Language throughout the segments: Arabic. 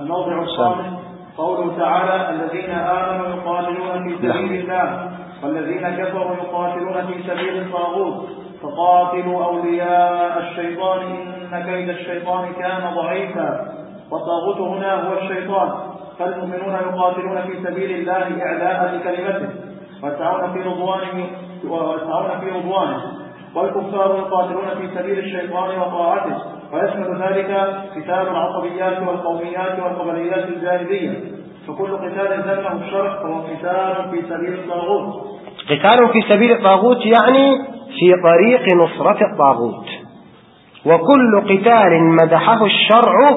الموضع الخامس قوله تعالى الذين آمنوا يقاتلون في نعم. سبيل الله والذين كفروا يقاتلون في سبيل الطاغوت. فقاتلوا أولياء الشيطان إن كيد الشيطان كان ضعيفا. والطاغوت هنا هو الشيطان. فالمؤمنون يقاتلون في سبيل الله إعلاء لكلمته ويسعون في رضوانه ويسعون في رضوانه. والكفار يقاتلون في سبيل الشيطان وطاعته. ويشمل ذلك قتال العصبيات والقوميات والقبليات الجاهلية. فكل قتال ذمه الشرع فهو قتال في سبيل الطاغوت. قتال في سبيل الطاغوت يعني في طريق نصرة الطاغوت. وكل قتال مدحه الشرع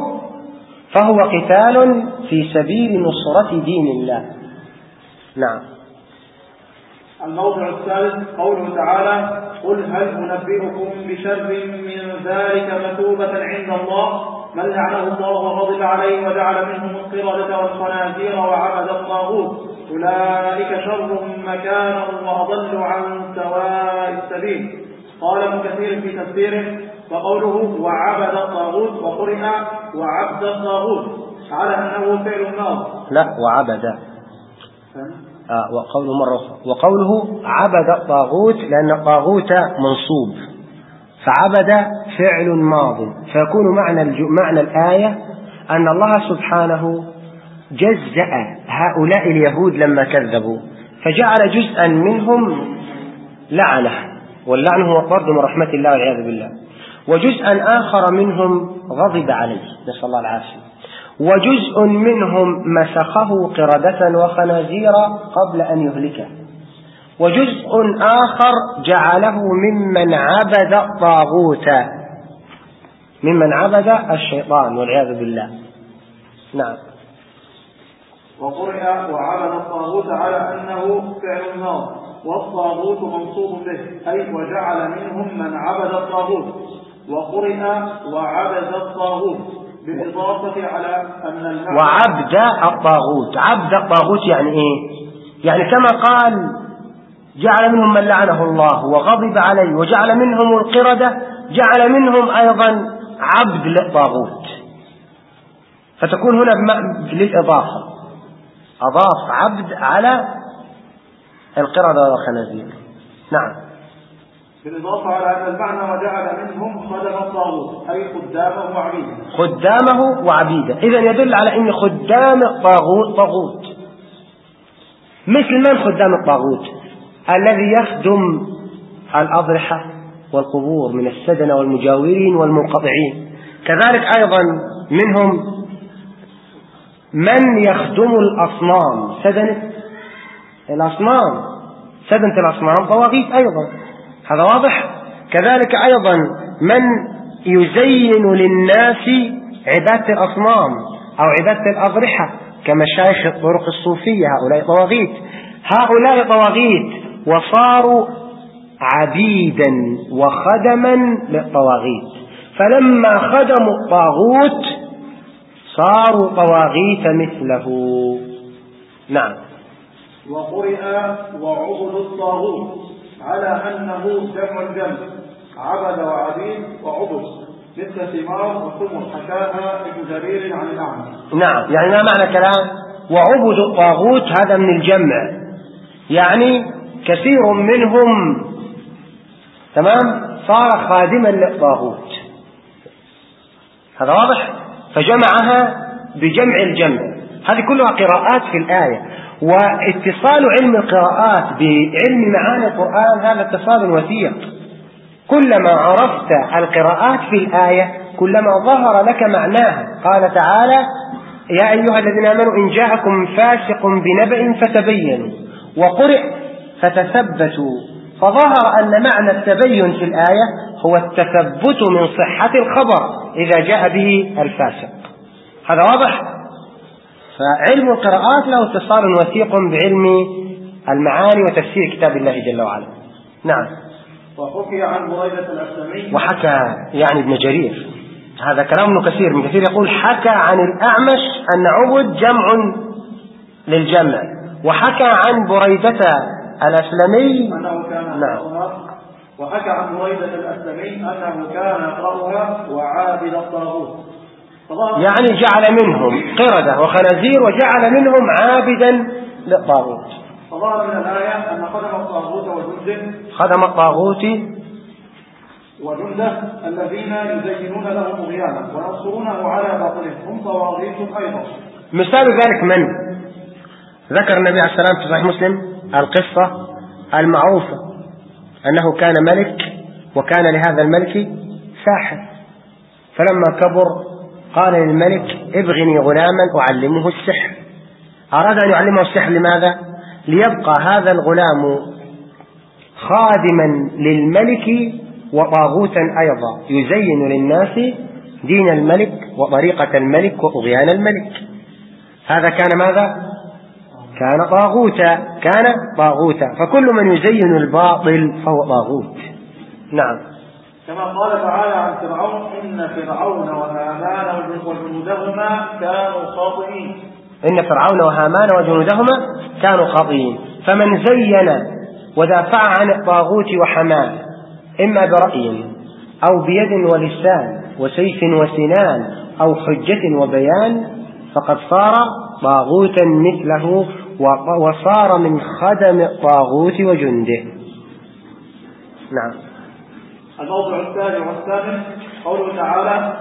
فهو قتال في سبيل نصرة دين الله. نعم. الموضع الثالث قوله تعالى قل هل أنبئكم بشر من ذلك مثوبة عند الله؟ من لعنه الله وغضب عليه وجعل منهم القردة والخنازير وعبد الطاغوت. أولئك شر مكانا وأضل عن سواء السبيل. قال ابن كثير في تفسيره وقوله وعبد الطاغوت وقرئ وعبد الطاغوت. على أنه فعل ماض لا وعبد. آه وقوله مرة أخرى وقوله عبد الطاغوت لأن الطاغوت منصوب. فعبد فعل ماض. فيكون معنى. معنى الآية أن الله سبحانه جزأ هؤلاء اليهود لما كذبوا. فجعل جزءا منهم لعنة. واللعن هو الطرد من رحمة الله والعياذ بالله. وجزءا آخر منهم غضب عليه. نسأل الله العافية. وجزء منهم مسخه قردة وخنازير قبل أن يهلكه. وجزء آخر جعله ممن عبد الطاغوت. ممن عبد الشيطان والعياذ بالله. نعم. وقرئ وعبد الطاغوت على أنه فعل ماض والطاغوت منصوب به أي وجعل منهم من عبد الطاغوت. وقرئ وعبد الطاغوت. بالإضافة على أن وعبد الطاغوت. عبد الطاغوت يعني إيه؟ يعني كما قال جعل منهم من لعنه الله وغضب عليه وجعل منهم القردة جعل منهم أيضا عبد للطاغوت. فتكون هنا للإضافة. أضاف عبد على القردة والخنازير. نعم. بالإضافة على أن المعنى وجعل منهم خدم الطاغوت أي خدامه وعبيده. خدامه وعبيده. إذا يدل على أن خدام الطاغوت طاغوت. مثل من خدام الطاغوت؟ الذي يخدم الأضرحة والقبور من السدنة والمجاورين والمنقطعين. كذلك أيضا منهم من يخدم الأصنام. سدنة الأصنام. سدنة الأصنام طواغيت أيضا. هذا واضح؟ كذلك أيضا من يزين للناس عبادة الأصنام أو عبادة الأضرحة كمشايخ الطرق الصوفية هؤلاء طواغيت. هؤلاء طواغيت وصاروا عبيدا وخدما للطواغيت. فلما خدموا الطاغوت صاروا طواغيت مثله. نعم. وقرئ وعبد الطاغوت. على أنه جمع الجمع عبد وعبيد وعبد مثل ثمار وثم حكاها ابن جرير عن الأعمى. نعم يعني ما معنى كلام وعبد الطاغوت هذا من الجمع. يعني كثير منهم تمام؟ صار خادما للطاغوت. هذا واضح؟ فجمعها بجمع الجمع. هذه كلها قراءات في الآية. واتصال علم القراءات بعلم معاني القرآن هذا اتصال وثيق. كلما عرفت القراءات في الآية كلما ظهر لك معناها. قال تعالى يا أيها الذين آمنوا إن جاءكم فاسق بنبأ فتبينوا وقرئ فتثبتوا. فظهر أن معنى التبين في الآية هو التثبت من صحة الخبر إذا جاء به الفاسق. هذا واضح؟ فعلم القراءات له اتصال وثيق بعلم المعاني وتفسير كتاب الله جل وعلا. نعم. وحكي عن بريدة الأسلمي. وحكى يعني ابن جرير. هذا كلام ابن كثير. ابن كثير يقول حكى عن الأعمش أن عبد جمع للجمع. وحكى عن بريدة الأسلمي. أنه كان نعم. وحكى عن بريدة الأسلمي أنه كان يقرأها وعابد الطاغوت. يعني جعل منهم قردة وخنازير وجعل منهم عابدا للطاغوت. فظهر من الآية أن خدم الطاغوت وجنده خدم الطاغوت وجنده الذين يزينون له طغيانا وينصرونه على باطله هم طواغيت أيضا. مثال ذلك من؟ ذكر النبي عليه السلام في صحيح مسلم القصة المعروفة أنه كان ملك وكان لهذا الملك ساحر. فلما كبر قال للملك ابغني غلاما أعلمه السحر. أراد أن يعلمه السحر لماذا؟ ليبقى هذا الغلام خادما للملك وطاغوتا أيضا. يزين للناس دين الملك وطريقة الملك وطغيان الملك. هذا كان ماذا؟ كان طاغوتا كان طاغوتا. فكل من يزين الباطل فهو طاغوت. نعم. كما قال تعالى عن فرعون إن فرعون وهامان وجنودهما كانوا خاطئين. إن فرعون وهامان وجنودهما كانوا خاطئين. فمن زين ودافع عن الطاغوت وحماه إما برأي أو بيد ولسان وسيف وسنان أو حجة وبيان فقد صار طاغوتا مثله وصار من خدم الطاغوت وجنده. نعم. الموضوع الثاني والثامن قوله تعالى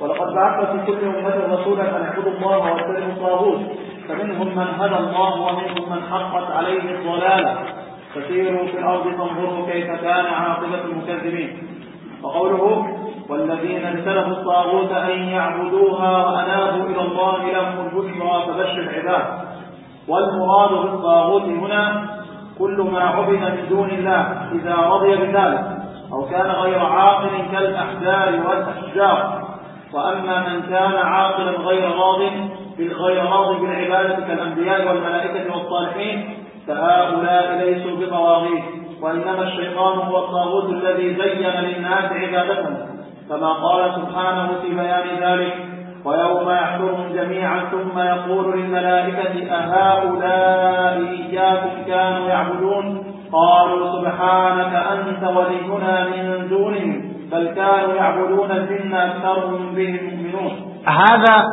ولقد بعثنا في كل أمة رسولا أن اعبدوا الله واجتنبوا الطاغوت فمنهم من هدى الله ومنهم من حقت عليه الضلالة. فسيروا في الأرض فانظروا كيف كان عاقبة المكذبين. وقوله والذين اجتنبوا الطاغوت أن يعبدوها وأنابوا إلى الله لهم البشرى فبشر العباد. والمراد بالطاغوت هنا كل ما عبد من دون الله إذا رضي بذلك. أو كان غير عاقل كالأحجار والأشجار. وأما من كان عاقلا غير راض غير راض بالعبادة كالأنبياء والملائكة والصالحين فهؤلاء ليسوا بطواغيت. وإنما الشيطان هو الطاغوت الذي زين للناس عبادتهم. كما قال سبحانه في بيان ذلك ويوم يحشرهم جميعا ثم يقول للملائكة أهؤلاء إياكم كانوا يعبدون؟ قالوا سبحانك أنت ولينا من دونهم بل كانوا يعبدون الجن أكثرهم بهم مؤمنون هذا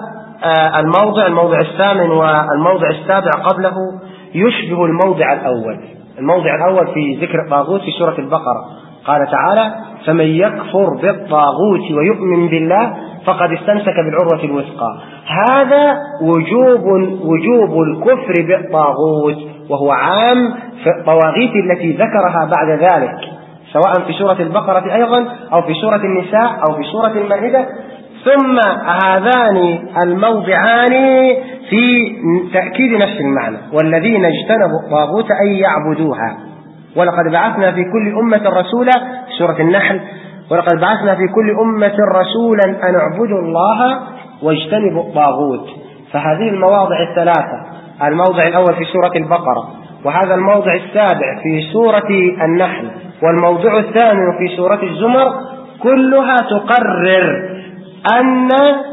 آه، الموضع الموضع الثامن والموضع السابع قبله يشبه الموضع الأول. الموضع الأول في ذكر الطاغوت في سورة البقرة. قال تعالى فمن يكفر بالطاغوت ويؤمن بالله فقد استمسك بالعروة الوثقى. هذا وجوب وجوب الكفر بالطاغوت. وهو عام في الطواغيت التي ذكرها بعد ذلك سواء في سورة البقرة أيضا أو في سورة النساء أو في سورة المائدة. ثم هذان الموضعان في تأكيد نفس المعنى والذين اجتنبوا الطاغوت أن يعبدوها. ولقد بعثنا في كل أمة رسولا سورة النحل ولقد بعثنا في كل أمة رسولا أن اعبدوا الله واجتنبوا الطاغوت. فهذه المواضع الثلاثة الموضع الأول في سورة البقرة وهذا الموضع السابع في سورة النحل والموضع الثامن في سورة الزمر كلها تقرر أن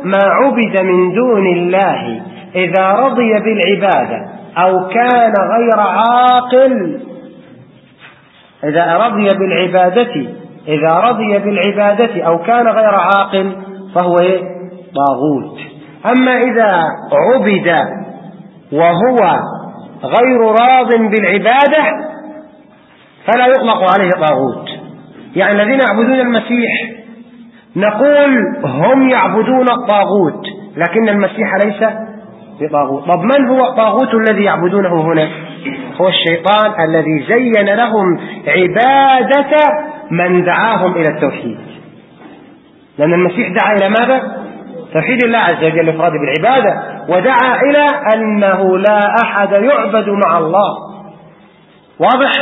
ما عبد من دون الله إذا رضي بالعبادة أو كان غير عاقل إذا رضي بالعبادة إذا رضي بالعبادة أو كان غير عاقل فهو إيه؟ طاغوت أما إذا عبد وهو غير راض بالعبادة فلا يطلق عليه طاغوت. يعني الذين يعبدون المسيح نقول هم يعبدون الطاغوت لكن المسيح ليس بطاغوت. طب من هو الطاغوت الذي يعبدونه هنا؟ هو الشيطان الذي زين لهم عبادة من دعاهم إلى التوحيد. لأن المسيح دعا إلى ماذا؟ توحيد الله عز وجل الإفراد بالعبادة. ودعا إلى أنه لا أحد يعبد مع الله. واضح؟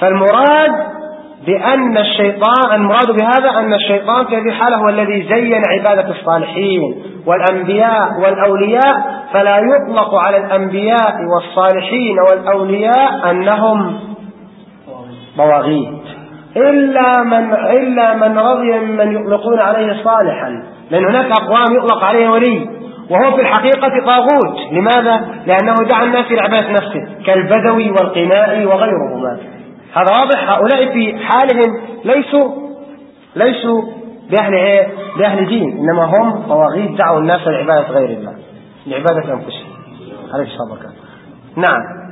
فالمراد بأن الشيطان المراد بهذا أن الشيطان في هذه الحالة هو الذي زين عبادة الصالحين والأنبياء والأولياء فلا يطلق على الأنبياء والصالحين والأولياء أنهم طواغيت إلا من إلا من رضي ممن يطلقون عليه صالحا. لأن هناك أقوام يطلق عليه ولي. وهو في الحقيقة طاغوت. لماذا؟ لأنه دعا الناس إلى عبادة نفسه كالبدوي والقنائي وغيرهما. هذا واضح؟ هؤلاء في حالهم ليسوا ليسوا بأهل إيه؟ بأهل دين إنما هم طواغيت دعوا الناس لعبادة غير الله لعبادة أنفسهم. عليه الصلاة والسلام. نعم.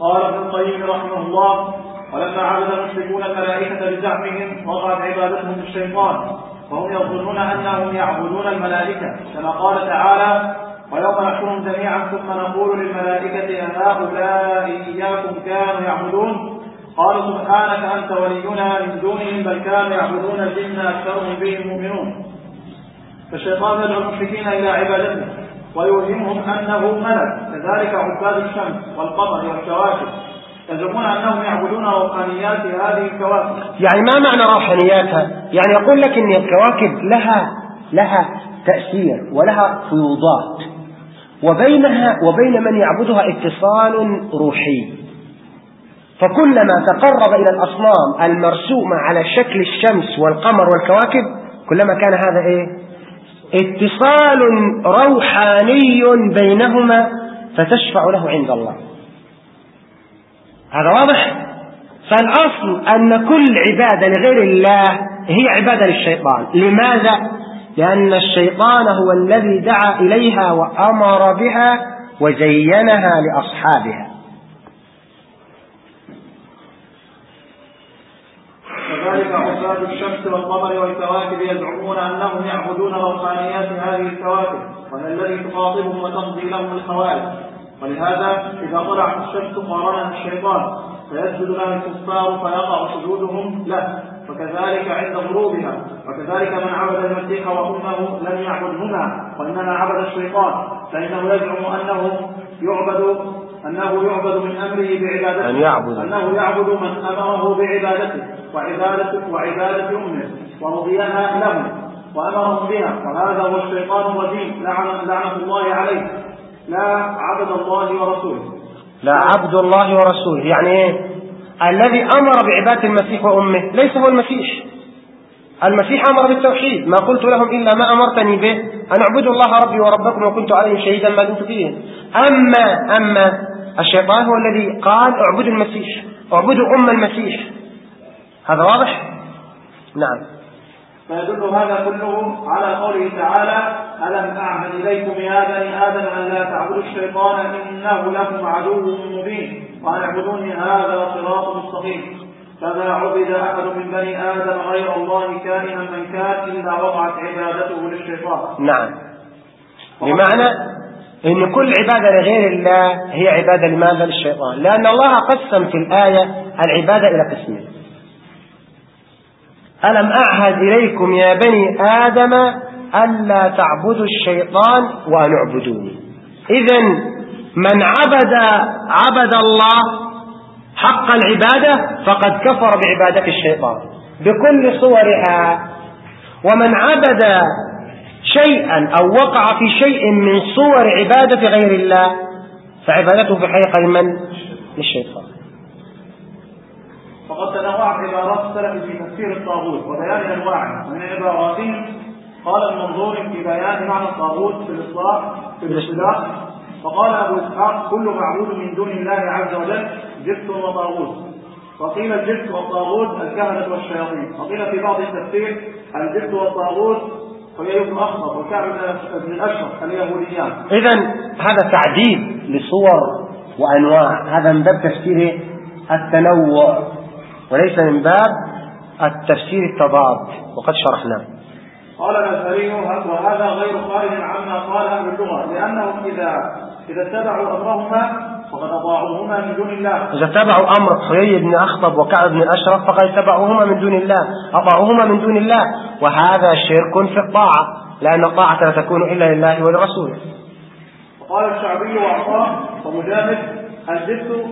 قال ابن القيم رحمه الله ولما عبد المشركون الملائكة بزعمهم وقعت عبادتهم للشيطان وهم يظنون أنهم يعبدون الملائكة كما قال تعالى ويوم نحشرهم جميعا ثم نقول للملائكة هؤلاء إياكم كانوا يعبدون؟ قال سبحانك أنت ولينا من دونهم بل كانوا يعبدون الجن أكثرهم بهم مؤمنون. فالشيطان يدعو المشركين إلى عبادته ويوهمهم أنه ملك كذلك عباد الشمس والقمر والكواكب. يزعمون أنهم يعبدون روحانيات هذه الكواكب. يعني ما معنى روحانياتها؟ يعني يقول لك أن الكواكب لها لها تأثير ولها فيوضات. وبينها وبين من يعبدها اتصال روحي. فكلما تقرب إلى الأصنام المرسومة على شكل الشمس والقمر والكواكب كلما كان هذا إيه؟ اتصال روحاني بينهما فتشفع له عند الله. هذا واضح؟ فالأصل أن كل عبادة لغير الله هي عبادة للشيطان. لماذا؟ لأن الشيطان هو الذي دعا إليها وأمر بها وزينها لأصحابها. كذلك عباد الشمس والقمر والكواكب يزعمون أنهم يعبدون روحانيات هذه الكواكب وهي الذي تخاطبهم وتمضي لهم الخوارج ولهذا إذا طلعت الشمس قارنها الشيطان فيسجد لها الكفار فيقع سجودهم له وكذلك عند غروبها وكذلك من عبد المسيح وأمه لم يعبدهما وإنما عبد الشيطان فإنه يزعم أنه يعبد أنه يعبد من أمره بعبادته أن يعبد. أنه يعبد من أمره بعبادته وعبادة وعبادة أمه ورضيها لهم وأمرهم بها وهذا هو الشيطان الرجيم لعنة, لعنة الله عليه. لا عبد الله ورسوله. لا عبد الله ورسوله. يعني إيه؟ الذي أمر بعبادة المسيح وأمه. ليس هو المسيح. المسيح أمر بالتوحيد. ما قلت لهم إلا ما أمرتني به. أن اعبدوا الله ربي وربكم وكنت عليهم شهيدا ما دمت فيهم. أما أما الشيطان هو الذي قال اعبدوا المسيح. اعبدوا أم المسيح. هذا واضح؟ نعم. فيدل هذا كله على قوله تعالى ألم أعهد إليكم يا بني آدم أن لا تعبدوا الشيطان إنه لكم عدو مبين وأن اعبدوني هذا صراط مستقيم. فما عبد أحد من بني آدم غير الله كائنا من كان إلا وقعت عبادته للشيطان. نعم. بمعنى إن كل عبادة لغير الله هي عبادة لماذا؟ للشيطان. لأن الله قسم في الآية العبادة إلى قسمين. ألم أعهد إليكم يا بني آدم ألا تعبدوا الشيطان وأن اعبدوني إذا من عبد عبد الله حق العبادة فقد كفر بعبادة الشيطان بكل صورها. ومن عبد شيئا أو وقع في شيء من صور عبادة غير الله فعبادته في حقيقة لمن؟ للشيطان. وقد تنوعت عبارات السلف في تفسير الطاغوت وبيان انواعه ومن عباراتهم قال المنظور في بيان معنى الطاغوت في الاصلاح في الاصطلاح فقال أبو إسحاق كل معبود من دون الله عز وجل جبت وطاغوت. وقيل الجبت والطاغوت الكهنة والشياطين. وقيل في بعض التفسير الجبت والطاغوت الأشرف اليهوديان. اذا هذا تعديل لصور وأنواع. هذا من باب تفسير التنوع. وليس من باب التفسير التضاد وقد شرحناه. قال الأزهري وهذا غير خارج عما قال أهل اللغة لأنهم إذا إذا اتبعوا أمرهما فقد أطاعوهما من دون الله. إذا اتبعوا أمر حيي بن أخطب وكعب بن أشرف فقد اتبعوهما من دون الله أطاعوهما من دون الله وهذا شرك في الطاعة لأن الطاعة لا تكون إلا لله ولرسوله. وقال الشعبي وعطاء ومجاهد الجد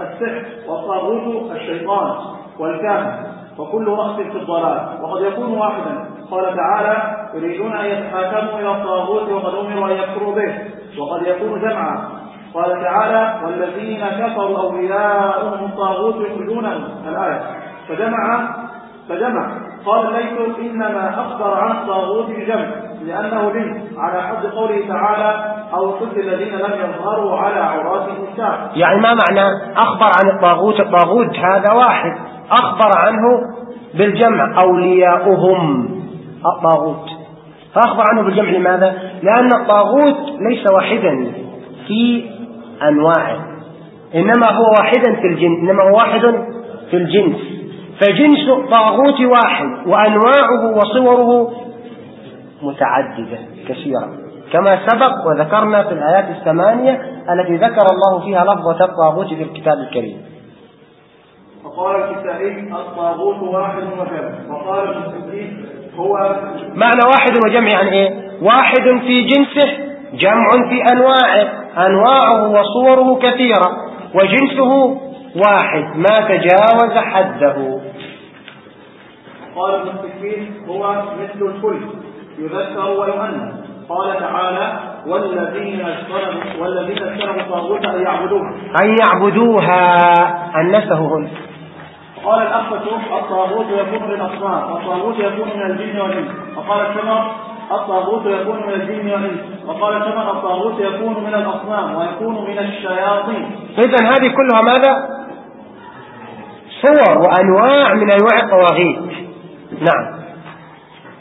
السحر والطاغوت الشيطان والكافر وكل رأس في الضلال. وقد يكون واحدا. قال تعالى يريدون أن يتحاكموا إلى الطاغوت وقد أمروا أن يكفروا به وقد يكون جمعا. قال تعالى والذين كفروا أولياؤهم الطاغوت يخرجونهم. الآية فجمع فجمع. قال ليس إنما أخبر عن الطاغوت بجمع لأنه جنس على حد قوله تعالى أو ضد الذين لم يظهروا على عورات النساء يعني ما معنى أخبر عن الطاغوت؟ الطاغوت هذا واحد. أخبر عنه بالجمع أولياؤهم الطاغوت. فأخبر عنه بالجمع لماذا؟ لأن الطاغوت ليس واحدا في أنواعه إنما هو واحدا في الجنس إنما هو واحد في الجنس. فجنس الطاغوت واحد وأنواعه وصوره متعددة كثيرة. كما سبق وذكرنا في الآيات الثمانية التي ذكر الله فيها لفظة الطاغوت في الكتاب الكريم. وقال الكتابي الطاغوت واحد وجمع. وقال هو معنى واحد وجمع يعني إيه؟ واحد في جنسه جمع في أنواعه. أنواعه وصوره كثيرة. وجنسه واحد ما تجاوز حده. قال المستكبرين هو مثل الكل يذكر ويؤنث قال تعالى والذين اشتروا والذين الطاغوت أن يعبدوها أن يعبدوها انسه هنا قال الأخفش الطاغوت يكون من الأصنام والطاغوت يكون من الجن والإنس. وقال الشمر الطاغوت يكون من الجن والإنس. وقال الشمر الطاغوت يكون من الأصنام ويكون من الشياطين. إذا هذه كلها ماذا؟ صور وأنواع من أنواع الطواغيت. نعم.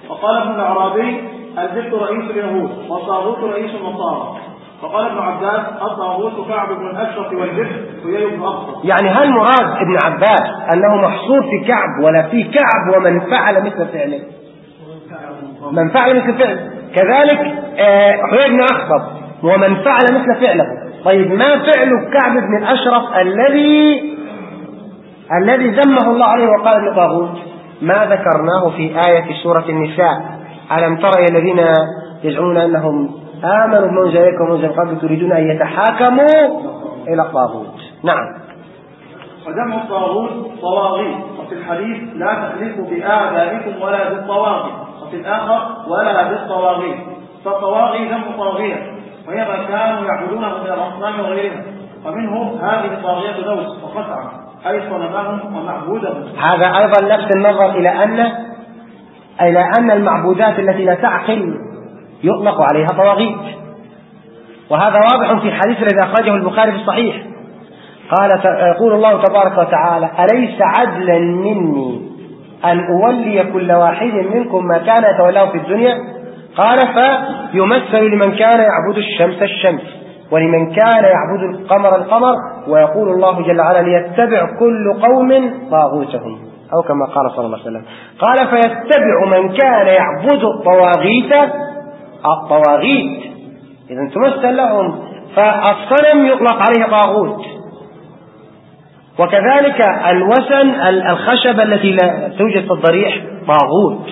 وقال ابن العربي الجبت رئيس اليهود والطاغوت رئيس النصارى. فقال ابن عباس الطاغوت كعب بن الأشرف والجبت ويي بن أخطر. يعني هل مراد ابن عباس أنه محصور في كعب ولا في كعب ومن فعل مثل فعله؟ من فعل مثل فعله. كذلك آه، حيي بن أخطب ومن فعل مثل فعله. طيب ما فعل كعب بن الأشرف الذي الذي ذمه الله عليه وقال انه طاغوت ما ذكرناه في آية سورة النساء. ألم تر الذين يزعمون أنهم آمنوا بما أنزل إليكم قبل تريدون أن يتحاكموا إلى الطاغوت. نعم. وجمع الطاغوت طواغيت وفي الحديث لا تحلفوا بآبائكم ولا بالطواغيت وفي الآخر ولا بالطواغيت فالطواغي جمع طاغية وهي ما كانوا يعبدونه من الأصنام وغيرها ومنه هذه الطاغية دوس وقطعة أي ومعبودهم هذا أيضا نفس النظر إلى أن إلى أن المعبودات التي لا تعقل يطلق عليها طواغيت. وهذا واضح في الحديث الذي أخرجه البخاري في الصحيح. قال يقول الله تبارك وتعالى أليس عدلا مني أن أولي كل واحد منكم ما كان يتولاه في الدنيا؟ قال فيمثل لمن كان يعبد الشمس الشمس. ولمن كان يعبد القمر القمر ويقول الله جل وعلا ليتبع كل قوم طاغوتهم أو كما قال صلى الله عليه وسلم. قال فيتبع من كان يعبد الطواغيت الطواغيت. إذا تمثل لهم. فالصنم يطلق عليه طاغوت. وكذلك الوسن الخشب التي لا توجد في الضريح طاغوت.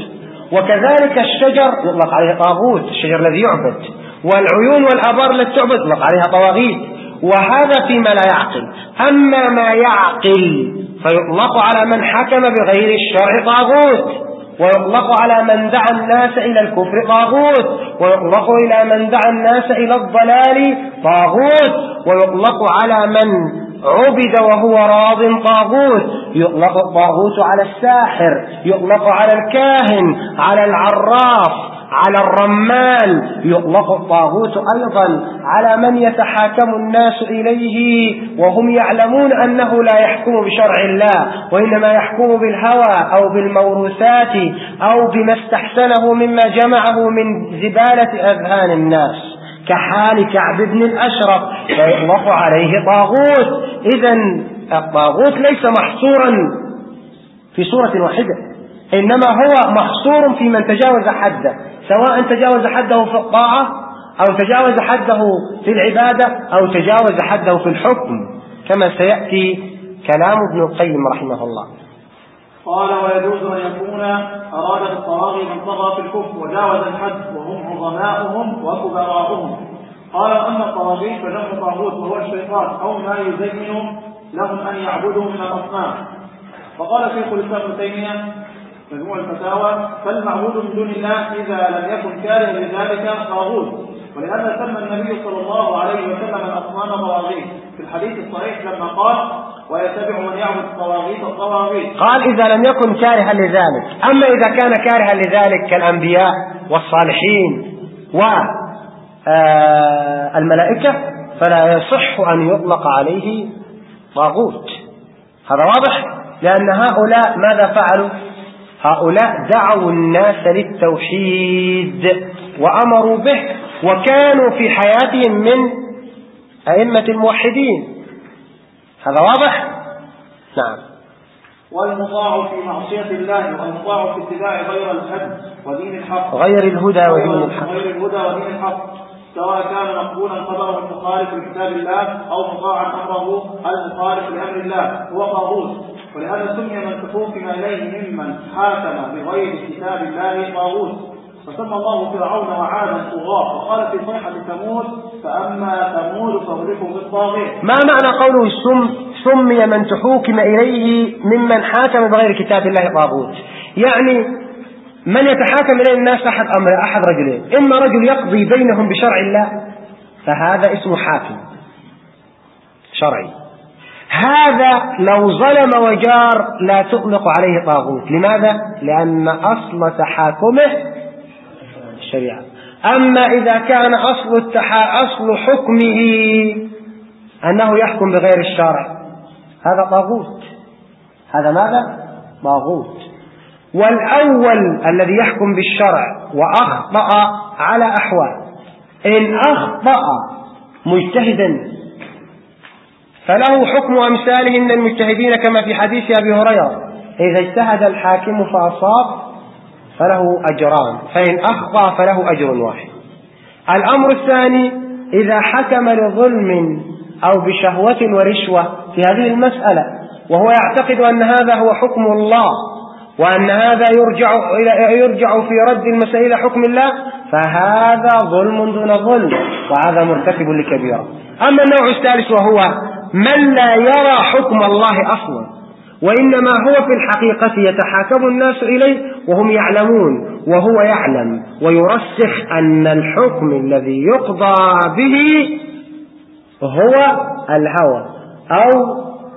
وكذلك الشجر يطلق عليه طاغوت الشجر الذي يعبد. والعيون والآبار التي تعبد يطلق عليها طواغيت. وهذا فيما لا يعقل. أما ما يعقل فيطلق على من حكم بغير الشرع طاغوت. ويطلق على من دعا الناس إلى الكفر طاغوت. ويطلق إلى من دعا الناس إلى الضلال طاغوت. ويطلق على من عبد وهو راض طاغوت. يطلق الطاغوت على الساحر يطلق على الكاهن على العراف. على الرمال. يطلق الطاغوت أيضا على من يتحاكم الناس إليه وهم يعلمون أنه لا يحكم بشرع الله وإنما يحكم بالهوى أو بالموروثات أو بما استحسنه مما جمعه من زبالة أذهان الناس كحال كعب بن الأشرف. فيطلق عليه طاغوت. إذا الطاغوت ليس محصورا في صورة واحدة إنما هو محصور في من تجاوز حده. سواء تجاوز حده في الطاعة أو تجاوز حده في العبادة أو تجاوز حده في الحكم. كما سيأتي كلام ابن القيم رحمه الله. قال ويجوز أن يكون أراد بالطواغي من طغى في الكفر وجاوز الحد وهم عظماؤهم وكبراؤهم. قال أما الطواغيت فجمع طاغوت وهو الشيطان أو ما يزين لهم أن يعبدوا من الأصنام. وقال شيخ الإسلام ابن تيمية مجموع الفتاوى؟ فالمعبود من دون الله إذا لم يكن كارها لذلك طاغوت. ولهذا سمى النبي صلى الله عليه وسلم الأصنام طواغيت. في الحديث الصحيح لما قال ويتبع من يعبد الطواغيت الطواغيت. قال إذا لم يكن كارها لذلك. أما إذا كان كارها لذلك كالأنبياء والصالحين والملائكة آه، فلا يصح أن يطلق عليه طاغوت. هذا واضح؟ لأن هؤلاء ماذا فعلوا؟ هؤلاء دعوا الناس للتوحيد وأمروا به وكانوا في حياتهم من أئمة الموحدين. هذا واضح؟ نعم. والمطاع في معصية الله والمطاع في اتباع غير الهدى ودين الحق. غير الهدى ودين الحق. غير الهدى ودين الحق. سواء كان مقبولا خبره المخالف لكتاب الله أو مطاعا أمره المخالف لأمر الله هو طاغوت. ولهذا سمي من حكم إليه ممن حاكم بغير كتاب الله طاغوت. فسمى الله فرعون وعادا طغاة وقال في صيحة ثمود فأما ثمود فأهلكوا بالطاغية ما معنى قوله سم سمي من تحوكم إليه ممن حاكم بغير كتاب الله طاغوت؟ يعني من يتحاكم إليه الناس أحد أمر أحد رجلين. إما رجل يقضي بينهم بشرع الله فهذا اسمه حاكم. شرعي. هذا لو ظلم وجار لا تطلق عليه طاغوت. لماذا؟ لأن أصل تحاكمه الشريعة. أما إذا كان أصل, التحا... أصل حكمه أنه يحكم بغير الشرع هذا طاغوت. هذا ماذا؟ طاغوت. والأول الذي يحكم بالشرع وأخطأ على أحوال. إن أخطأ مجتهدا فله حكم أمثاله من المجتهدين كما في حديث أبي هريرة. إذا اجتهد الحاكم فأصاب فله أجران فإن أخطأ فله أجر واحد. الأمر الثاني إذا حكم لظلم أو بشهوة ورشوة في هذه المسألة وهو يعتقد أن هذا هو حكم الله وأن هذا يرجع إلى يرجع في رد المسائل حكم الله فهذا ظلم دون ظلم وهذا مرتكب لكبيرة. أما النوع الثالث وهو من لا يرى حكم الله أصلا وإنما هو في الحقيقة يتحاكم الناس إليه وهم يعلمون وهو يعلم ويرسخ أن الحكم الذي يقضى به هو الهوى أو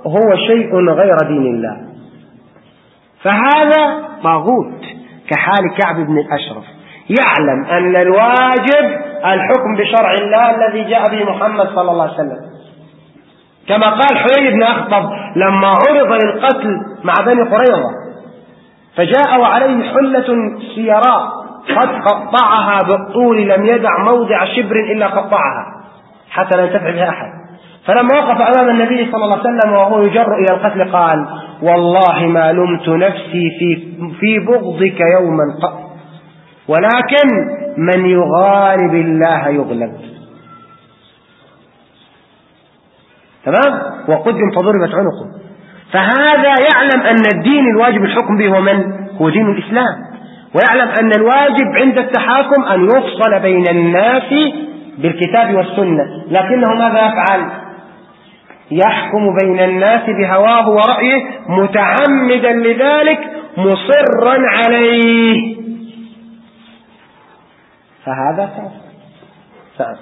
هو شيء غير دين الله. فهذا طاغوت كحال كعب بن الأشرف. يعلم أن الواجب الحكم بشرع الله الذي جاء به محمد صلى الله عليه وسلم. كما قال حيي بن أخطب لما عرض للقتل مع بني قريظة فجاء وعليه حلة سيراء قد قطعها بالطول لم يدع موضع شبر إلا قطعها حتى لا ينتفع بها أحد. فلما وقف أمام النبي صلى الله عليه وسلم وهو يجر إلى القتل قال والله ما لمت نفسي في, في بغضك يوما قط ولكن من يغالب الله يغلب. تمام؟ وقدم فضربت عنقه. فهذا يعلم أن الدين الواجب الحكم به هو من؟ هو دين الإسلام. ويعلم أن الواجب عند التحاكم أن يفصل بين الناس بالكتاب والسنة لكنه ماذا يفعل؟ يحكم بين الناس بهواه ورأيه متعمدا لذلك مصرا عليه. فهذا كافر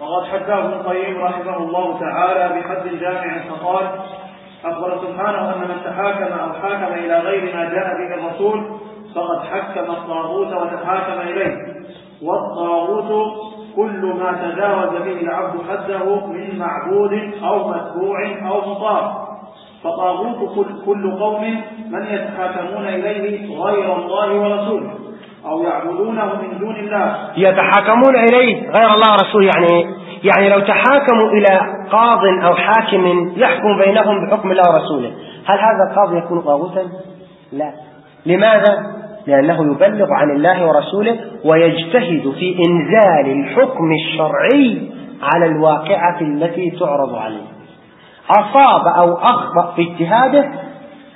وقد حداه ابن القيم رحمه الله تعالى بحد جامع فقال أخبر سبحانه أن من تحاكم أو حاكم إلى غير ما جاء به الرسول فقد حكم الطاغوت وتحاكم إليه. والطاغوت كل ما تجاوز به العبد حده من معبود أو متبوع أو مطاع فطاغوت كل قوم من يتحاكمون إليه غير الله ورسوله أو يعبدونه من دون الله يتحاكمون إليه غير الله ورسوله يعني يعني لو تحاكموا إلى قاض أو حاكم يحكم بينهم بحكم الله ورسوله هل هذا القاضي يكون طاغوتا؟ لا لماذا؟ لأنه يبلغ عن الله ورسوله ويجتهد في إنزال الحكم الشرعي على الواقعة التي تعرض عليه. أصاب أو أخطأ في اجتهاده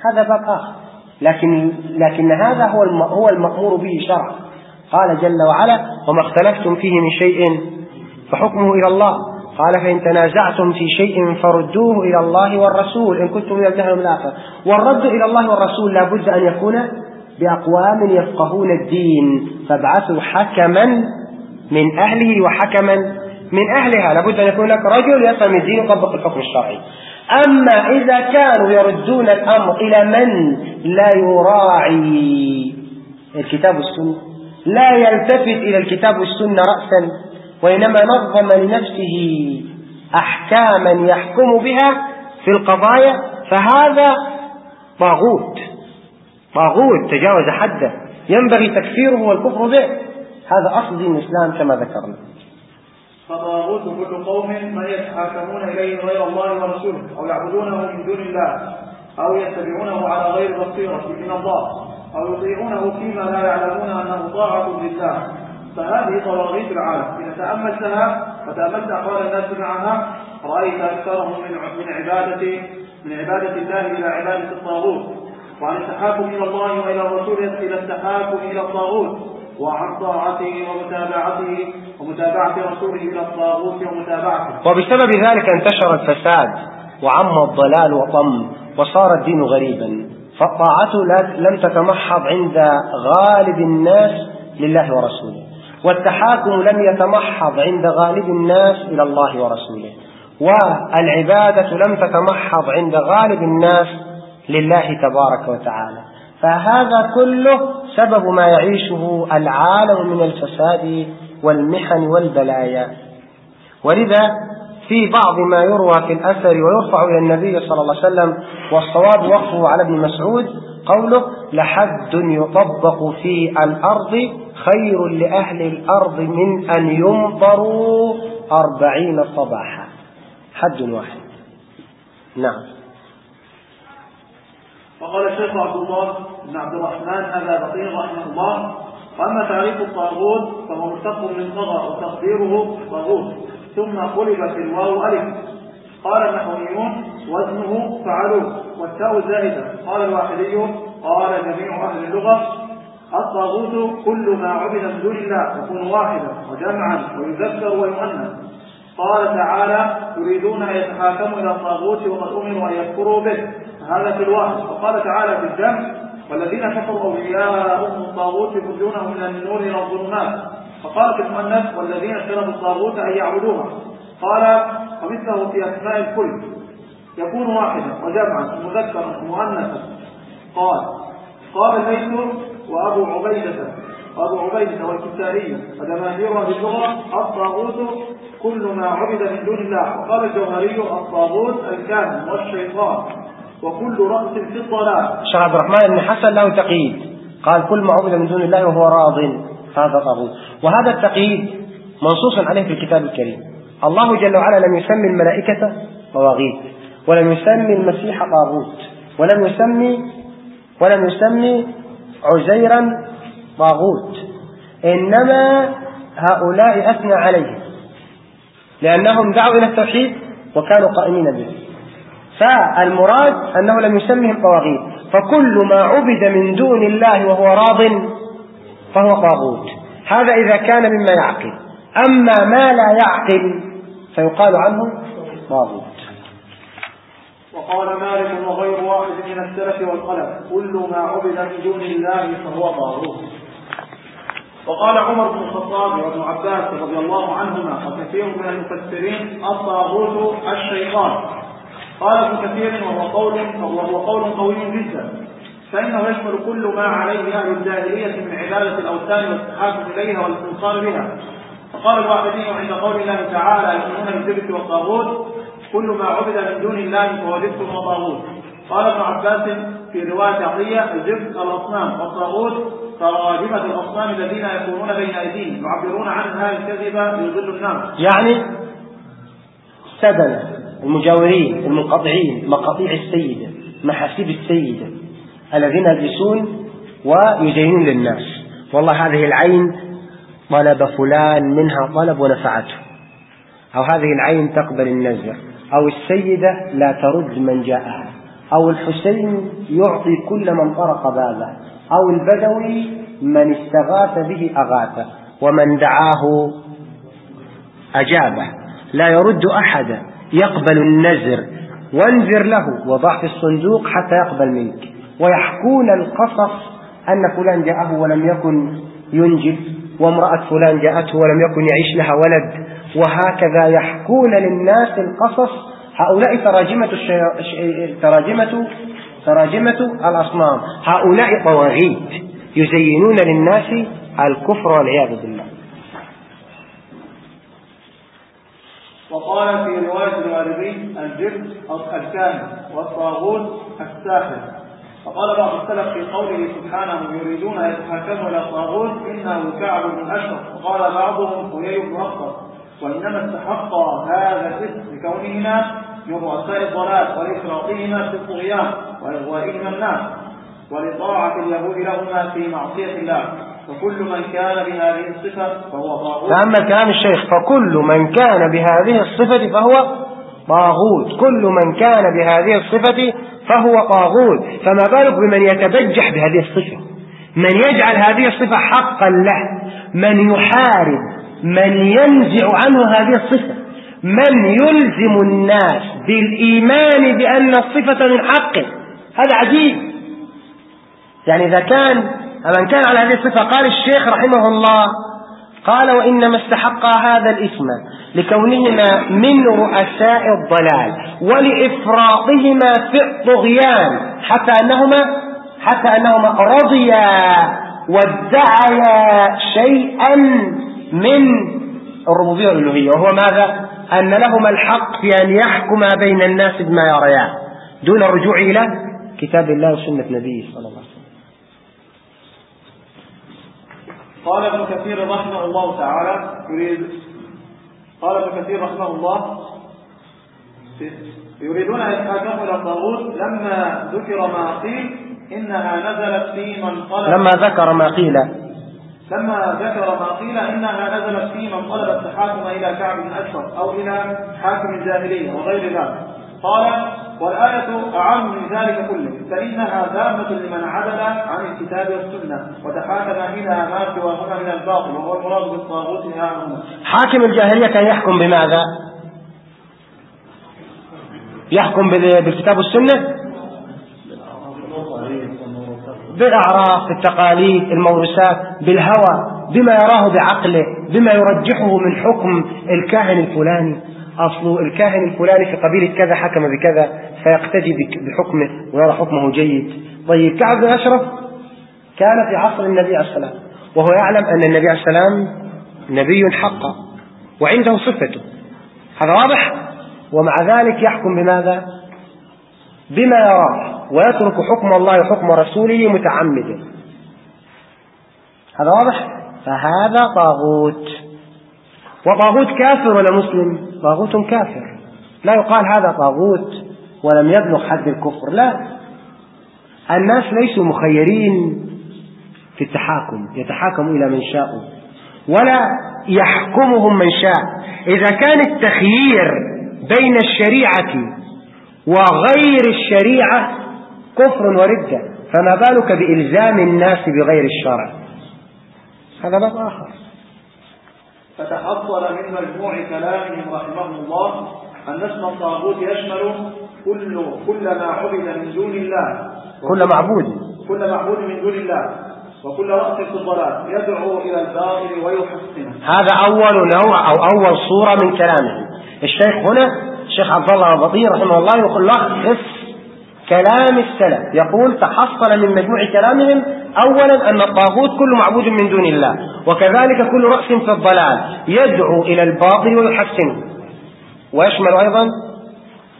هذا آخر. لكن لكن هذا هو هو المأمور به شرعا. قال جل وعلا وما اختلفتم فيه من شيء فحكمه إلى الله. قال فإن تنازعتم في شيء فردوه إلى الله والرسول. إن كنتم من الجهل الآخر والرد إلى الله والرسول لا بد أن يكون بأقوام يفقهون الدين فابعثوا حكما من أهله وحكما من أهلها. لابد أن يكون لك رجل يفهم الدين ويطبق الحكم الشرعي. أما إذا كانوا يردون الأمر إلى من؟ لا يراعي الكتاب والسنة. لا يلتفت إلى الكتاب والسنة رأسا وإنما نظم لنفسه أحكاما يحكم بها في القضايا. فهذا طاغوت. طاغوت تجاوز حده. ينبغي تكفيره والكفر به. هذا أصل دين الإسلام كما ذكرنا. فطاغوت كل قوم من يتحاكمون إليه غير الله ورسوله أو يعبدونه من دون الله أو يتبعونه على غير بصيرة من الله أو يطيعونه فيما لا يعلمون أنه طاعة لله. فهذه طواغيت العالم. إذا تأملتها وتأملت أحوال الناس معها رأيت أكثرهم من من عبادة من عبادة الله إلى عبادة الطاغوت. وعن التحاكم إلى الله وإلى الرسول إلى التحاكم إلى الطاغوت. وعن طاعته ومتابعته ومتابعة رسوله إلى الطاغوت ومتابعته. وبسبب ذلك انتشر الفساد وعم الضلال وطم وصار الدين غريبا. فالطاعة لم تتمحض عند غالب الناس لله ورسوله. والتحاكم لم يتمحض عند غالب الناس إلى الله ورسوله. والعبادة لم تتمحض عند غالب الناس لله تبارك وتعالى. فهذا كله سبب ما يعيشه العالم من الفساد والمحن والبلايا. ولذا في بعض ما يروى في الأثر ويرفع إلى النبي صلى الله عليه وسلم والصواب وقفه على ابن مسعود قوله لحد يطبق في الأرض خير لأهل الأرض من أن يمطروا أربعين صباحا. حد واحد. نعم. وقال الشيخ عبد الله بن عبد الرحمن أبا بقير رحمه الله. وأما تعريف الطاغوت فهو مشتق من طغى وتقديره طاغوت. ثم قلب في الواو ألف. قال النحويون وزنه فعلوه والتاء زائدة. قال الواحدي قال جميع أهل اللغة الطاغوت كل ما عبد من دون الله يكون واحدا وجمعا ويذكر ويؤنث. قال تعالى يريدون أن يتحاكموا إلى الطاغوت وقد أمروا أن يكفروا به. هذا في الواحد وقال تعالى في الجمع والذين كفروا أولياءهم الطاغوت يخرجونهم من النور إلى الظلمات. فقال في المؤنث والذين اجتنبوا الطاغوت أن يعبدوها. قال ومثله في أسماء الكل. يكون واحدا وجمعا مذكرا مؤنثا. قال قال الليث وأبو عبيدة وأبو عبيدة والكسائي وجماهير أهل اللغة الطاغوت كل ما عبد من دون الله. وقال الجوهري الطاغوت الكامل والشيطان. وكل رأس في الضلال. شيخ عبد الرحمن بن حسن له تقييد. قال كل ما عبد من دون الله وهو راض هذا طاغوت. وهذا التقييد منصوص عليه في الكتاب الكريم. الله جل وعلا لم يسمي الملائكة طواغيت ولم يسمي المسيح طاغوت ولم يسمي ولم يسمي عزيرا طاغوت. إنما هؤلاء أثنى عليهم لأنهم دعوا إلى التوحيد وكانوا قائمين به. فالمراد أنه لم يسمهم طواغيت فكل ما عبد من دون الله وهو راض فهو طاغوت. هذا إذا كان مما يعقل. أما ما لا يعقل فيقال عنه طاغوت. وقال مالك وغير واحد من السلف والخلف كل ما عبد من دون الله فهو طاغوت. وقال عمر بن الخطاب وابن عباس رضي الله عنهما وكثير من المفسرين الطاغوت الشيطان. قال ابن كثير وهو قول وهو قول قوي جدا. فإنه يشمل كل ما عليه أهل الجاهلية من عبادة الأوثان والتحاكم إليها والاستنصار بها. فقال الواحدي عند قول الله تعالى يؤمنون بالجبت والطاغوت كل ما عبد من دون الله فهو جبت وطاغوت. قال ابن عباس في رواية عطية الجبت الأصنام والطاغوت تراجمة الأصنام الذين يكونون بين أيديهم يعبرون عنها الكذب ليضلوا الناس. يعني سدنة المجاورين المنقطعين مقاطيع السيدة محاسيب السيدة الذين يجلسون ويزينون للناس. والله هذه العين طلب فلان منها طلب ونفعته. أو هذه العين تقبل النذر أو السيدة لا ترد من جاءها. أو الحسين يعطي كل من طرق بابه. أو البدوي من استغاث به أغاثه. ومن دعاه أجابه. لا يرد أحدا يقبل النذر وانذر له وضع في الصندوق حتى يقبل منك. ويحكون القصص أن فلان جاءه ولم يكن ينجب وامرأة فلان جاءته ولم يكن يعيش لها ولد. وهكذا يحكون للناس القصص. هؤلاء تراجمة. تراجمة تراجمة الأصنام. هؤلاء طواغيت يزينون للناس الكفر والعياذ بالله. وقال في رواية الوالدين الجبت الكامل والطاغوت الساحر فقال بعض السلف في قوله سبحانه يريدون أن يتحكموا إلى الطاغوت إنه كعب بن أشرف. وقال بعضهم خيي بن وإنما استحق هذا الاسم بكونهما من رؤساء الضلال ولإفراطهما في الطغيان وإغوائهما الناس ولطاعة اليهود لهما في معصية الله. فكل من كان بهذه الصفة فهو طاغوت. فأما كلام الشيخ فكل من كان بهذه الصفة فهو طاغوت. كل من كان بهذه الصفة فهو طاغوت. فما بالك بمن يتبجح بهذه الصفة؟ من يجعل هذه الصفة حقا له. من يحارب. من ينزع عنه هذه الصفة. من يلزم الناس بالإيمان بأن الصفة من حقه. هذا عجيب. يعني إذا كان من كان على هذه الصفة قال الشيخ رحمه الله قال وإنما استحق هذا الاسم لكونهما من رؤساء الضلال ولإفراطهما في الطغيان حتى أنهما حتى أنهما رضيا وادعيا شيئا من الربوبية والألوهية وهو ماذا؟ أن لهما الحق في أن يحكم بين الناس بما يريان دون الرجوع إلى كتاب الله وسنة نبيه صلى الله عليه وسلم قال ابن كثير رحمه الله تعالى يريد قال ابن كثير رحمه الله يريدون يتحاكموا إلى الطاغوت لما ذكر ما قيل إنها نزلت في من طلب لما ذكر ما قيل. لما ذكر ما قيل إنها نزلت في من طلب التحاكم إلى كعب بن أشرف أو إلى حاكم الجاهلية وغير ذلك. قال والآية أعم من ذلك كله. فإنها ذامة لمن عدل عن الكتاب والسنة وتحاكم إلى ما سواهما من الباطل وهو المراد بالطاغوت هنا حاكم الجاهلية كان يحكم بماذا؟ يحكم بالكتاب والسنة؟ بالأعراف بالتقاليد الموروثات بالهوى بما يراه بعقله بما يرجحه من حكم الكاهن الفلاني. أصل الكاهن الفلاني في قبيلة كذا حكم بكذا فيقتدي بحكمه ويرى حكمه جيد. طيب كعب بن أشرف كان في عصر النبي عليه السلام وهو يعلم أن النبي عليه السلام نبي حقا وعنده صفته. هذا واضح؟ ومع ذلك يحكم بماذا؟ بما يراه ويترك حكم الله وحكم رسوله متعمدا. هذا واضح؟ فهذا طاغوت. وطاغوت كافر ولا مسلم؟ طاغوت كافر. لا يقال هذا طاغوت ولم يبلغ حد الكفر لا. الناس ليسوا مخيرين في التحاكم يتحاكم إلى من شاءوا ولا يحكمهم من شاء. إذا كان التخيير بين الشريعة وغير الشريعة كفر وردة فما بالك بإلزام الناس بغير الشرع؟ هذا باب آخر. فتحصل من مجموع كلامهم رحمه الله أن اسم الطاغوت يشمل كل كل ما عبد من دون الله. كل معبود. كل معبود من دون الله. وكل رأس في الضلال. يدعو إلى الباطل ويحسنه هذا أول نوع أو أول صورة من كلامه. الشيخ هنا الشيخ عبد الله البطي رحمه الله يقول لخص كلام السلف. يقول تحصل من مجموع كلامهم أولا أن الطاغوت كل معبود من دون الله وكذلك كل رأس في الضلال يدعو إلى الباطل ويحسنه ويشمل أيضا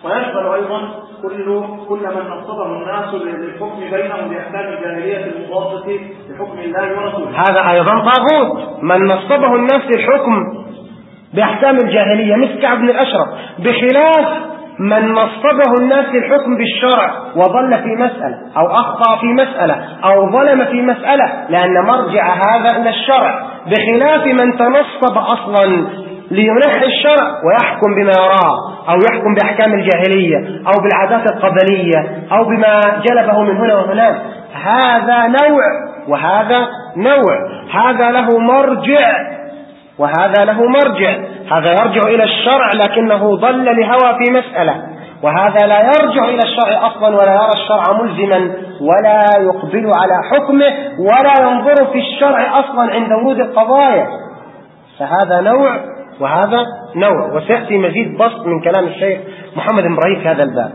ويشمل أيضا كل كل من نصبه الناس للحكم بينهم بأحكام الجاهلية المضادة لحكم الله ورسوله. هذا أيضا طاغوت. من نصبه الناس للحكم بأحكام الجاهلية مثل كعب بن الأشرف بخلاف من نصبه الناس للحكم بالشرع وضل في مسألة أو أخطأ في مسألة أو ظلم في مسألة لأن مرجع هذا إلى الشرع. بخلاف من تنصب أصلا لينحي الشرع ويحكم بما يراه أو يحكم بأحكام الجاهلية أو بالعادات القبلية أو بما جلبه من هنا وهناك هذا نوع وهذا نوع. هذا له مرجع. وهذا له مرجع. هذا يرجع إلى الشرع لكنه ضل لهوى في مسألة. وهذا لا يرجع إلى الشرع أصلا ولا يرى الشرع ملزما ولا يقبل على حكمه ولا ينظر في الشرع أصلا عند ورود القضايا. فهذا نوع وهذا نوع. وسيأتي مزيد بسط من كلام الشيخ محمد إبراهيم هذا الباب.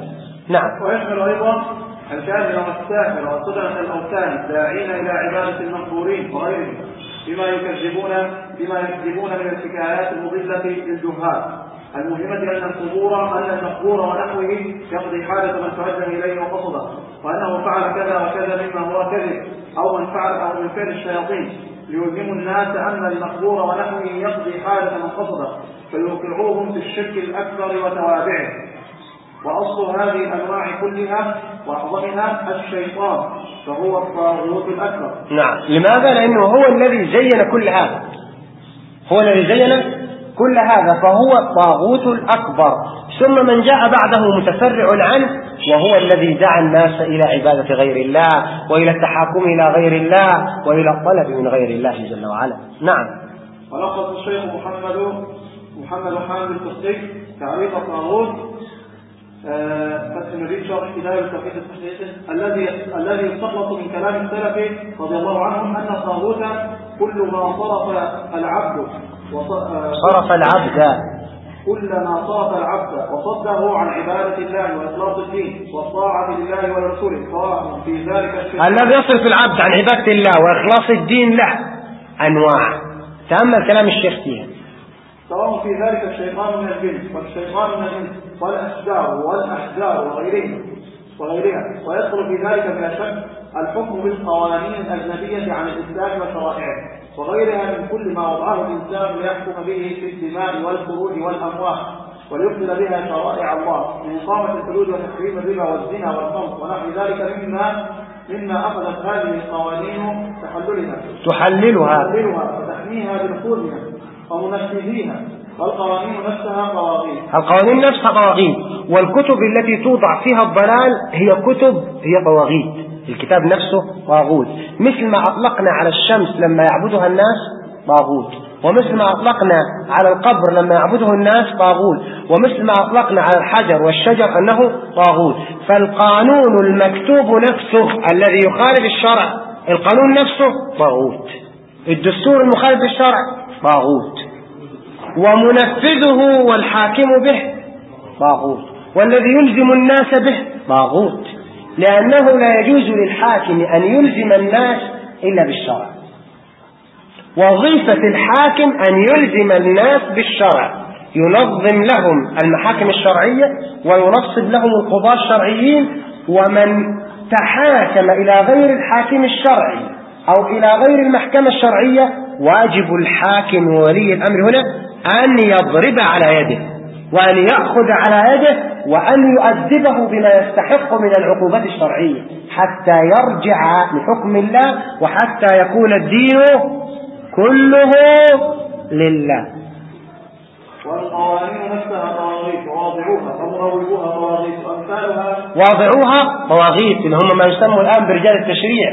نعم. ويشمل أيضا الكاهن والساحر وصدرة الأوثان الداعين إلى عبادة المنصورين وغيرهم. بما يكذبون بما يكذبون من الحكايات المضلة للجهال. المهمة أن القبور أن المقبور ونحوه يقضي حاجة من توجه إليه وقصده وأنه فعل كذا وكذا مما هو كذب أو من فعل أو من فعل الشياطين. ليوهموا الناس أن المقبور ونحوه يقضي حاجة من قصده فيوقعوهم في الشرك الأكبر وتوابعه. وأصل هذه الأنواع كلها وأعظمها الشيطان فهو الطاغوت الأكبر. نعم. لماذا؟ لأنه هو الذي زين كل هذا. هو الذي زين كل هذا فهو الطاغوت الأكبر. ثم من جاء بعده متفرع عنه وهو الذي دعا الناس إلى عبادة غير الله وإلى التحاكم إلى غير الله وإلى الطلب من غير الله جل وعلا. نعم. ولقد الشيخ محمد محمد حامد القصي تعريف الطاغوت فتح شرح كتاب التوحيد الذي الذي يستخلص من كلام السلف رضي الله عنهم أن الطاغوت كل ما صرف العبد صرف العبد. كل ما صرف العبد وصده عن عبادة الله وإخلاص الدين والطاعة لله ولرسوله سواء في ذلك الشيء الذي يصرف العبد عن عبادة الله وإخلاص الدين له أنواع. تأمل كلام الشيخ فيها. سواء في ذلك الشيطان من الجن والشيطان من الإنس والأشجار والأحجار وغيرها وغيرها. ويدخل في ذلك بلا شك الحكم بالقوانين الأجنبية عن الإسلام وشرائعه وغيرها من كل ما وضعه الإنسان ليحكم به في الدماء والخروج والأموال وليبطل بها شرائع الله من إقامة الحدود وتحريم الربا والزنا والخمر ونحو ذلك مما مما أخذت هذه القوانين تحللها. تحللها. تحللها وتحميها بنفوذها ومنفذيها نفسها قواغير القوانين نفسها قواغير والكتب التي توضع فيها الضلال هي كتب هي قواغير الكتاب نفسه طاغوت مثل ما أطلقنا على الشمس لما يعبدها الناس طاغوت ومثل ما أطلقنا على القبر لما يعبده الناس طاغوت ومثل ما أطلقنا على الحجر والشجر أنه طاغوت فالقانون المكتوب نفسه الذي يخالف الشرع القانون نفسه طاغوت الدستور المخالف للشرع طاغوت ومنفذه والحاكم به طاغوت. والذي يلزم الناس به طاغوت. لأنه لا يجوز للحاكم أن يلزم الناس إلا بالشرع. وظيفة الحاكم أن يلزم الناس بالشرع. ينظم لهم المحاكم الشرعية وينصب لهم القضاة الشرعيين. ومن تحاكم إلى غير الحاكم الشرعي أو إلى غير المحكمة الشرعية واجب الحاكم وولي الأمر هنا أن يضرب على يده وأن يأخذ على يده وأن يؤدبه بما يستحق من العقوبات الشرعية حتى يرجع لحكم الله وحتى يكون الدين كله لله. واضعوها طواغيت اللي هم ما يسموا الآن برجال التشريع.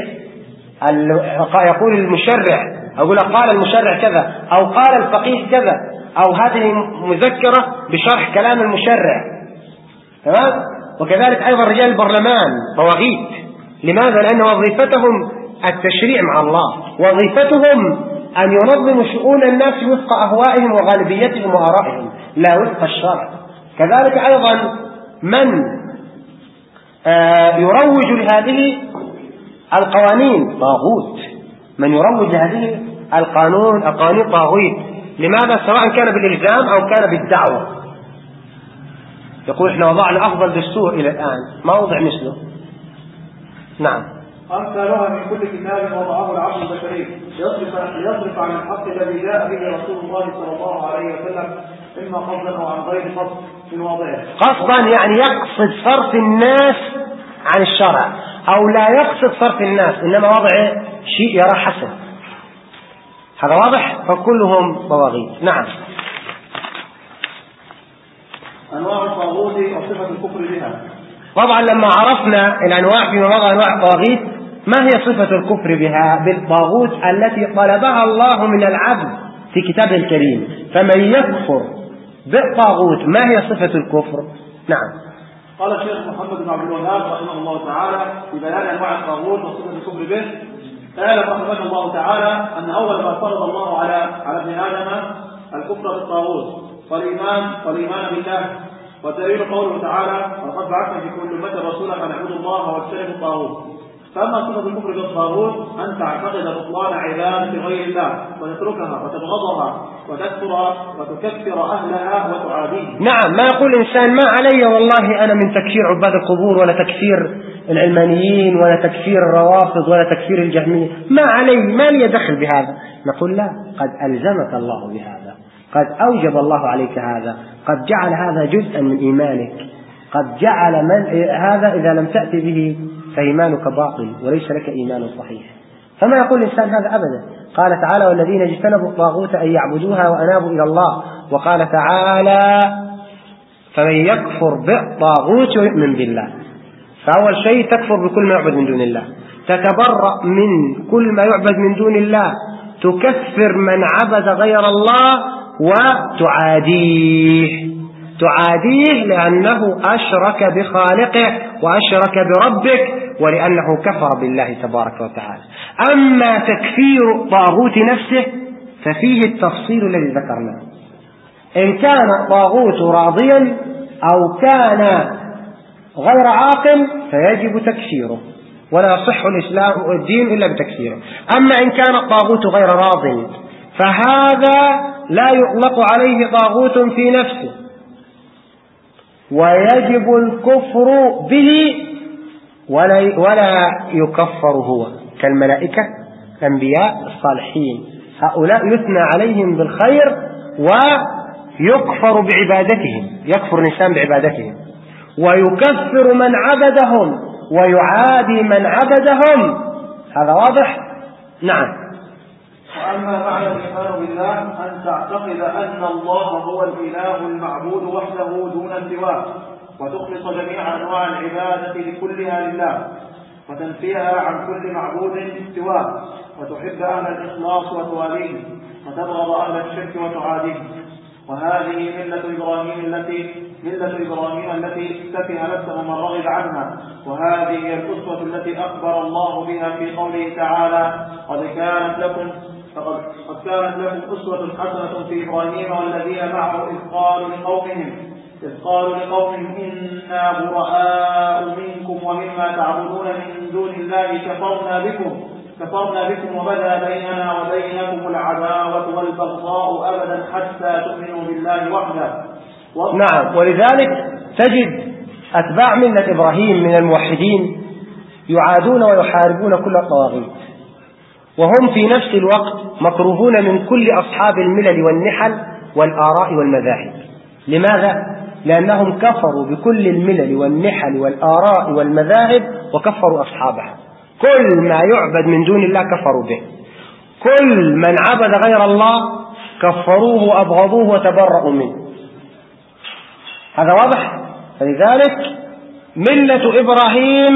يقول المشرع أقول قال المشرع كذا أو قال الفقيه كذا. أو هذه مذكرة بشرح كلام المشرع. تمام؟ وكذلك أيضا رجال البرلمان طواغيت لماذا؟ لأن وظيفتهم التشريع مع الله. وظيفتهم أن ينظموا شؤون الناس وفق أهوائهم وغالبيتهم وآرائهم لا وفق الشرع. كذلك أيضا من آه، يروج لهذه القوانين؟ طاغوت. من يروج لهذه القانون القوانين طاغوت. لماذا؟ سواء كان بالإلزام أو كان بالدعوة. يقول إحنا وضعنا أفضل دستور إلى الآن. ما وضع مثله. نعم. أمثالها من كل كتاب وضعه العبد البشري. يصرف يصرف عن الحق الذي جاء به رسول الله صلى الله عليه وسلم إما قصدا أو عن غير قصد من واضعه قصدا يعني يقصد صرف الناس عن الشرع أو لا يقصد صرف الناس إنما وضع شيء يرى حسن. هذا واضح؟ فكلهم طواغيت نعم. أنواع الطاغوت وصفة الكفر بها. طبعا لما عرفنا الأنواع في مضى أنواع الطواغيت ما هي صفة الكفر بها؟ بالطاغوت التي طلبها الله من العبد في كتابه الكريم. فمن يكفر بالطاغوت ما هي صفة الكفر؟ نعم. قال الشيخ محمد بن عبد الوهاب رحمه الله تعالى في بيان أنواع الطاغوت وصفة الكفر به قال رحمه الله تعالى أن أول ما فرض الله على على ابن آدم الكفر بالطاغوت والايمان والإيمان بالله. ودليل قوله تعالى وقد بعثنا في كل أمة رسولا أن اعبدوا الله واجتنبوا الطاغوت. فأما صفة الكفر بالطاغوت أن تعتقد بطلان عبادة غير الله وتتركها وتبغضها وتكفر وتكفر أهلها وتعاديه نعم ما يقول الإنسان ما علي والله أنا من تكفير عباد القبور ولا تكفير العلمانيين ولا تكفير الروافض ولا تكفير الجهمية. ما علي ما لي دخل بهذا. نقول لا قد ألزمك الله بهذا. قد أوجب الله عليك هذا. قد جعل هذا جزءا من إيمانك. قد جعل من هذا إذا لم تأتي به فإيمانك باطل وليس لك إيمان صحيح. فما يقول الإنسان هذا أبدا؟ قال تعالى والذين اجتنبوا الطاغوت أن يعبدوها وأنابوا إلى الله. وقال تعالى فمن يكفر بالطاغوت ويؤمن بالله. فأول شيء تكفر بكل ما يعبد من دون الله. تتبرأ من كل ما يعبد من دون الله. تكفر من عبد غير الله وتعاديه. تعاديه لأنه أشرك بخالقه وأشرك بربك ولأنه كفر بالله تبارك وتعالى. أما تكفير الطاغوت نفسه ففيه التفصيل الذي ذكرناه. إن كان الطاغوت راضيا أو كان غير عاقل فيجب تكفيره. ولا يصح الإسلام والدين إلا بتكفيره. أما إن كان الطاغوت غير راض فهذا لا يطلق عليه طاغوت في نفسه. ويجب الكفر به ولا ولا يكفر هو. كالملائكة الأنبياء الصالحين. هؤلاء يثنى عليهم بالخير ويكفر بعبادتهم. يكفر الإنسان بعبادتهم. ويكفر من عبدهم ويعادي من عبدهم. هذا واضح؟ نعم. وأما معنى الإيمان بالله أن تعتقد أن الله هو الإله المعبود وحده دون سواه وتخلص جميع أنواع العبادة لكلها لله وتنفيها عن كل معبود سواه وتحب أهل الإخلاص وتواليه وتبغض أهل الشرك وتعاديه. وهذه ملة إبراهيم التي ملة إبراهيم التي سفه نفسه من رغب عنها. وهذه هي الأسوة التي أخبر الله بها في قوله تعالى قد كانت لكم فقد قد كانت لكم أسوة حسنة في إبراهيم والذين معه إذ قالوا لقومهم إذ قالوا لقومهم إنا براء منكم ومما تعبدون من دون الله كفرنا بكم كفرنا بكم وبدا بيننا وبينكم العداوة والبغضاء أبدا حتى تؤمنوا بالله وحده. نعم. ولذلك تجد أتباع ملة إبراهيم من الموحدين يعادون ويحاربون كل الطواغيت. وهم في نفس الوقت مكروهون من كل أصحاب الملل والنحل والآراء والمذاهب. لماذا؟ لأنهم كفروا بكل الملل والنحل والآراء والمذاهب وكفروا أصحابها. كل ما يعبد من دون الله كفروا به. كل من عبد غير الله كفروه وأبغضوه وتبرأوا منه. هذا واضح فلذلك ملة إبراهيم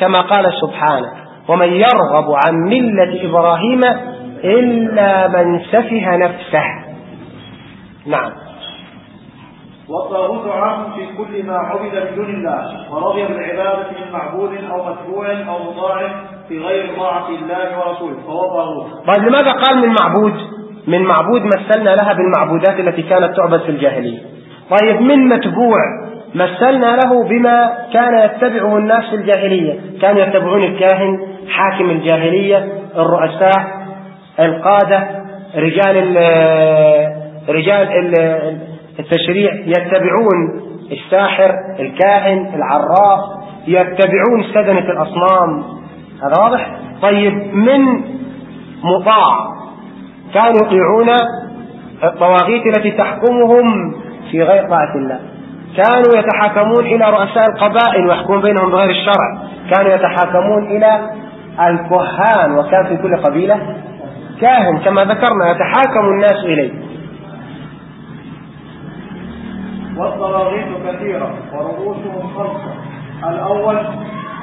كما قال سبحانه ومن يرغب عن ملة إبراهيم إلا من سفه نفسه نعم والطاغوت عام في كل ما عبد من دون الله ورضي بالعبادة من معبود أو متبوع أو مطاع في غير طاعة الله ورسوله فهو طاغوت. طيب لماذا قال من معبود؟ من معبود مثلنا لها بالمعبودات التي كانت تعبد في الجاهلية. طيب من متبوع مثلنا له بما كان يتبعه الناس في الجاهلية. كانوا يتبعون الكاهن حاكم الجاهلية الرؤساء القادة رجال رجال التشريع. يتبعون الساحر الكاهن العراف. يتبعون سدنة الأصنام. هذا واضح؟ طيب من مطاع كانوا يطيعون الطواغيت التي تحكمهم في غير طاعة الله. كانوا يتحاكمون إلى رؤساء القبائل ويحكمون بينهم بغير الشرع. كانوا يتحاكمون إلى الكهان وكان في كل قبيلة كاهن. كما ذكرنا يتحاكم الناس إليه. والطواغيت كثيرة ورؤوسهم خمسة. الأول